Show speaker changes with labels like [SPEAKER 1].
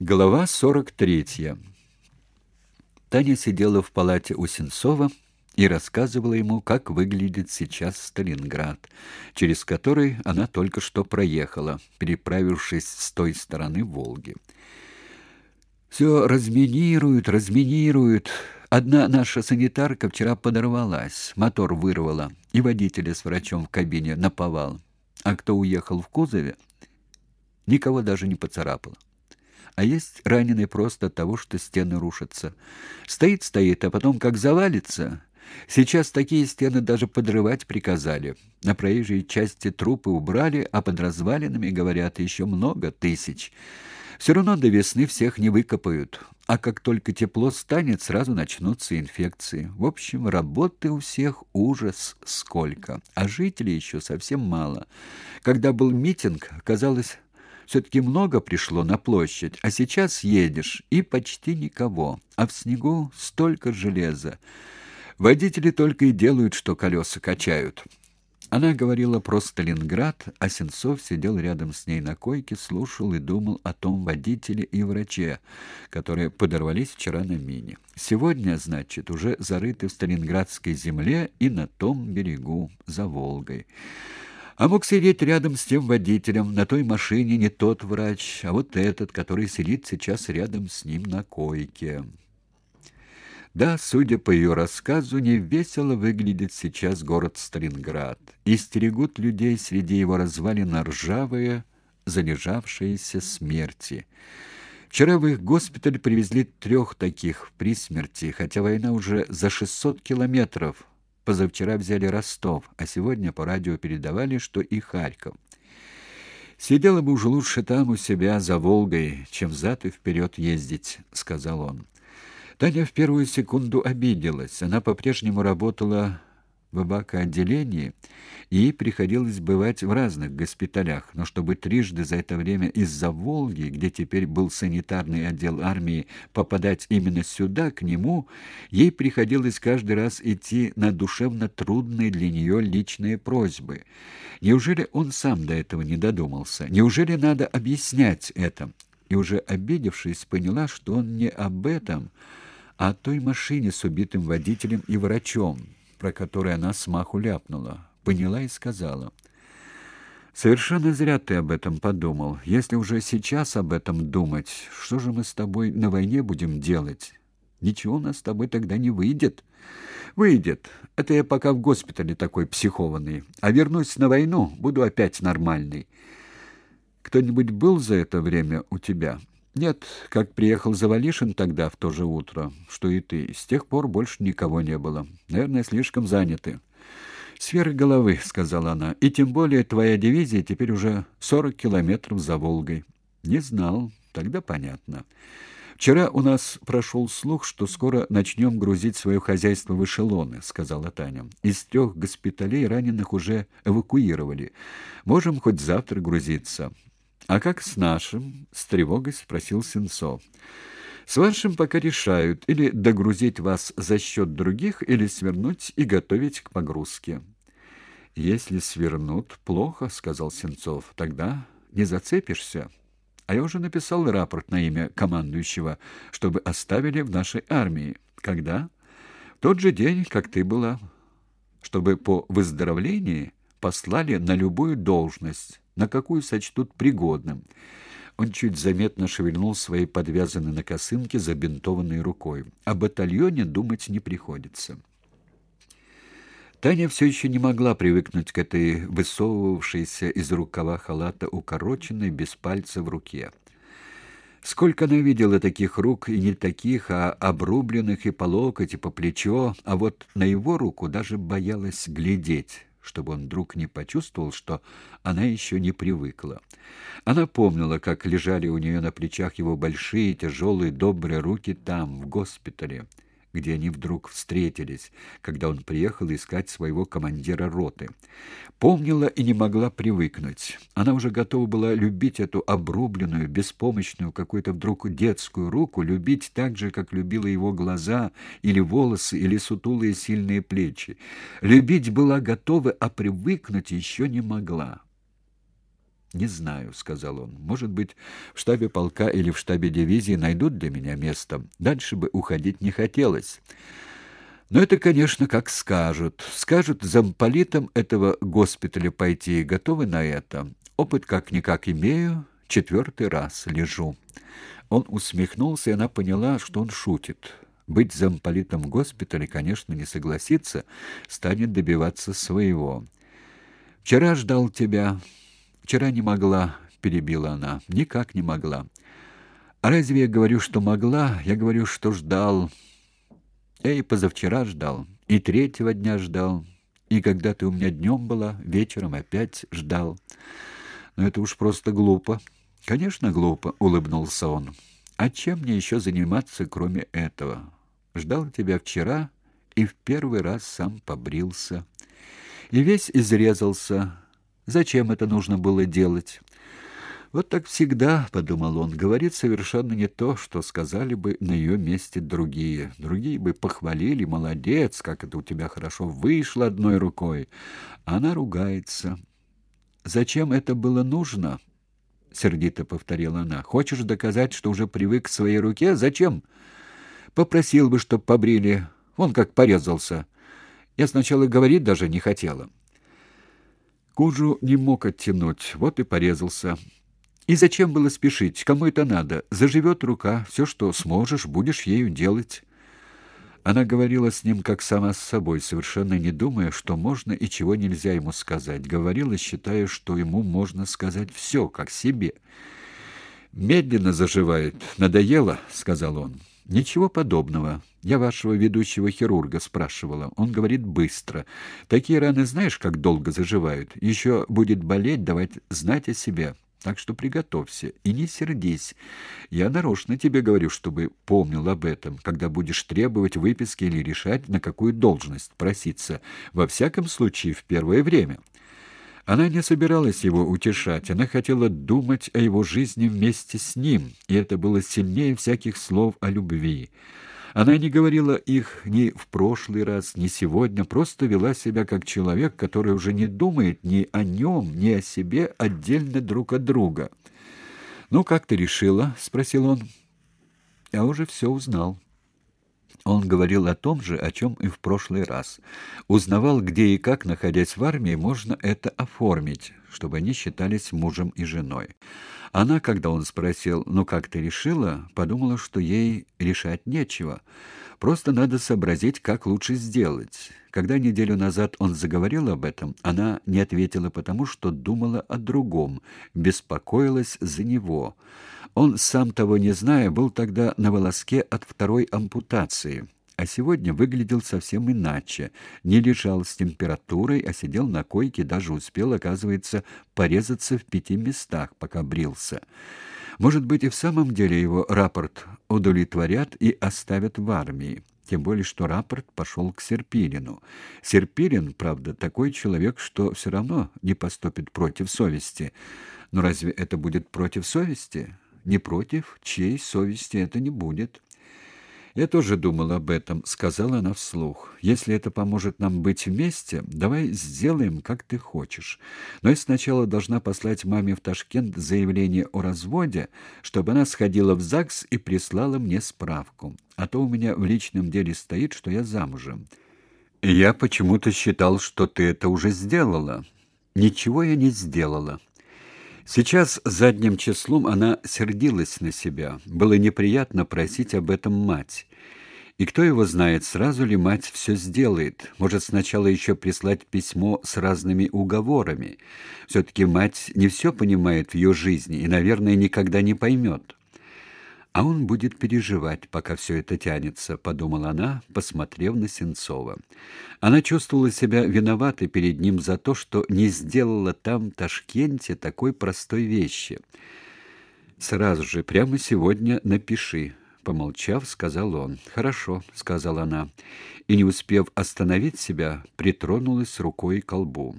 [SPEAKER 1] Глава 43. Таня сидела в палате у Сенцова и рассказывала ему, как выглядит сейчас Сталинград, через который она только что проехала, переправившись с той стороны Волги. Все разминируют, разминируют. Одна наша санитарка вчера подорвалась, мотор вырвала, и водителя с врачом в кабине наповал. А кто уехал в кузове, никого даже не поцарапало а есть раненый просто от того, что стены рушатся. Стоит, стоит, а потом как завалится. Сейчас такие стены даже подрывать приказали. На проезжей части трупы убрали, а под развалинами, говорят, еще много тысяч. Все равно до весны всех не выкопают. А как только тепло станет, сразу начнутся инфекции. В общем, работы у всех ужас сколько, а жителей еще совсем мало. Когда был митинг, казалось, все-таки много пришло на площадь, а сейчас едешь, и почти никого, а в снегу столько железа. Водители только и делают, что колеса качают. Она говорила про Сталинград, а Сенцов сидел рядом с ней на койке, слушал и думал о том водителе и враче, которые подорвались вчера на мине. Сегодня, значит, уже зарыты в Сталинградской земле и на том берегу, за Волгой. А мог сидеть рядом с тем водителем, на той машине не тот врач, а вот этот, который сидит сейчас рядом с ним на койке. Да, судя по ее рассказу, не весело выглядит сейчас город Сталинград. И стерегут людей среди его развалин ржавые, залежавшиеся смерти. Вчера в их госпиталь привезли трех таких при смерти, хотя война уже за 600 километров, Позавчера взяли Ростов, а сегодня по радио передавали, что и Харьков. Сидела бы уже лучше там у себя за Волгой, чем взад и вперед ездить, сказал он. Таня в первую секунду обиделась. Она по-прежнему работала в эвакоотделении, и ей приходилось бывать в разных госпиталях, но чтобы трижды за это время из-за Волги, где теперь был санитарный отдел армии, попадать именно сюда, к нему, ей приходилось каждый раз идти на душевно трудные для нее личные просьбы. Неужели он сам до этого не додумался? Неужели надо объяснять это? И уже обидевшись, поняла, что он не об этом, а о той машине с убитым водителем и врачом, про который она смаху ляпнула. Поняла и сказала. «Совершенно зря ты об этом подумал. Если уже сейчас об этом думать, что же мы с тобой на войне будем делать? Ничего у нас с тобой тогда не выйдет». «Выйдет. Это я пока в госпитале такой психованный. А вернусь на войну, буду опять нормальный». «Кто-нибудь был за это время у тебя?» Нет, как приехал Завалишин тогда в то же утро, что и ты. С тех пор больше никого не было. Наверное, слишком заняты. Сферы головы, сказала она. И тем более твоя дивизия теперь уже сорок километров за Волгой. Не знал, тогда понятно. Вчера у нас прошел слух, что скоро начнем грузить свое хозяйство в эшелоны, сказала Таня. Из трех госпиталей раненых уже эвакуировали. Можем хоть завтра грузиться. А как с нашим? с тревогой спросил Сенцов. С вашим пока решают или догрузить вас за счет других, или свернуть и готовить к погрузке. Если свернут, плохо, сказал Сенцов. Тогда не зацепишься. А я уже написал рапорт на имя командующего, чтобы оставили в нашей армии. Когда? В тот же день, как ты была, чтобы по выздоровлении послали на любую должность на какую сочтут пригодным. Он чуть заметно шевельнул своей подвязанной на косынке забинтованной рукой. О батальоне думать не приходится. Таня все еще не могла привыкнуть к этой высовывавшейся из рукава халата укороченной без пальца в руке. Сколько она видела таких рук, и не таких, а обрубленных и по локоть, и по плечо, а вот на его руку даже боялась глядеть чтобы он вдруг не почувствовал, что она еще не привыкла. Она помнила, как лежали у нее на плечах его большие, тяжелые, добрые руки там, в госпитале где они вдруг встретились, когда он приехал искать своего командира роты. Помнила и не могла привыкнуть. Она уже готова была любить эту обрубленную, беспомощную, какую-то вдруг детскую руку, любить так же, как любила его глаза или волосы, или сутулые сильные плечи. Любить была готова, а привыкнуть еще не могла. Не знаю, сказал он. Может быть, в штабе полка или в штабе дивизии найдут для меня место. Дальше бы уходить не хотелось. Но это, конечно, как скажут. Скажут замполитам этого госпиталя пойти, готовы на это. Опыт как-никак имею, четвертый раз лежу. Он усмехнулся, и она поняла, что он шутит. Быть замполитом госпиталя, конечно, не согласится, станет добиваться своего. Вчера ждал тебя, вчера не могла, перебила она. Никак не могла. А разве я говорю, что могла? Я говорю, что ждал. Я и позавчера ждал, и третьего дня ждал, и когда ты у меня днем была, вечером опять ждал. Но это уж просто глупо. Конечно, глупо, улыбнулся он. А чем мне еще заниматься, кроме этого? Ждал тебя вчера и в первый раз сам побрился. И весь изрезался. Зачем это нужно было делать? Вот так всегда, подумал он, говорит совершенно не то, что сказали бы на ее месте другие. Другие бы похвалили: "Молодец, как это у тебя хорошо вышло одной рукой". Она ругается. Зачем это было нужно? сердито повторила она. Хочешь доказать, что уже привык к своей руке? Зачем? Попросил бы, чтоб побрили. Он как порезался. Я сначала говорить даже не хотела. Кожу не мог оттянуть, вот и порезался. И зачем было спешить? Кому это надо? Заживет рука, все, что сможешь, будешь ею делать. Она говорила с ним как сама с собой, совершенно не думая, что можно и чего нельзя ему сказать. Говорила, считая, что ему можно сказать все, как себе. Медленно заживает. Надоело, сказал он. Ничего подобного. Я вашего ведущего хирурга спрашивала. Он говорит быстро. Такие раны знаешь, как долго заживают? Еще будет болеть, давать знать о себе. Так что приготовься и не сердись. Я нарочно тебе говорю, чтобы помнил об этом, когда будешь требовать выписки или решать, на какую должность проситься. Во всяком случае, в первое время. Она не собиралась его утешать, она хотела думать о его жизни вместе с ним, и это было сильнее всяких слов о любви. Она не говорила их ни в прошлый раз, ни сегодня, просто вела себя как человек, который уже не думает ни о нем, ни о себе отдельно друг от друга. «Ну, как ты решила?» — спросил он. «Я уже все узнал». Он говорил о том же, о чем и в прошлый раз. Узнавал, где и как, находясь в армии, можно это оформить, чтобы они считались мужем и женой. Она, когда он спросил «Ну как ты решила?», подумала, что ей решать нечего. Просто надо сообразить, как лучше сделать. Когда неделю назад он заговорил об этом, она не ответила потому, что думала о другом, беспокоилась за него. Он, сам того не зная, был тогда на волоске от второй ампутации а сегодня выглядел совсем иначе. Не лежал с температурой, а сидел на койке, даже успел, оказывается, порезаться в пяти местах, пока брился. Может быть, и в самом деле его рапорт удовлетворят и оставят в армии. Тем более, что рапорт пошел к Серпилину. Серпилин, правда, такой человек, что все равно не поступит против совести. Но разве это будет против совести? Не против чьей совести это не будет. Я тоже думал об этом, сказала она вслух. Если это поможет нам быть вместе, давай сделаем, как ты хочешь. Но я сначала должна послать маме в Ташкент заявление о разводе, чтобы она сходила в ЗАГС и прислала мне справку. А то у меня в личном деле стоит, что я замужем. Я почему-то считал, что ты это уже сделала. Ничего я не сделала. Сейчас задним числом она сердилась на себя. Было неприятно просить об этом мать. И кто его знает, сразу ли мать все сделает? Может, сначала еще прислать письмо с разными уговорами. все таки мать не все понимает в ее жизни и, наверное, никогда не поймет. А он будет переживать, пока все это тянется, подумала она, посмотрев на Сенцова. Она чувствовала себя виноватой перед ним за то, что не сделала там, в Ташкенте, такой простой вещи. Сразу же, прямо сегодня напиши, помолчав, сказал он. Хорошо, сказала она, и не успев остановить себя, притронулась рукой к колбу.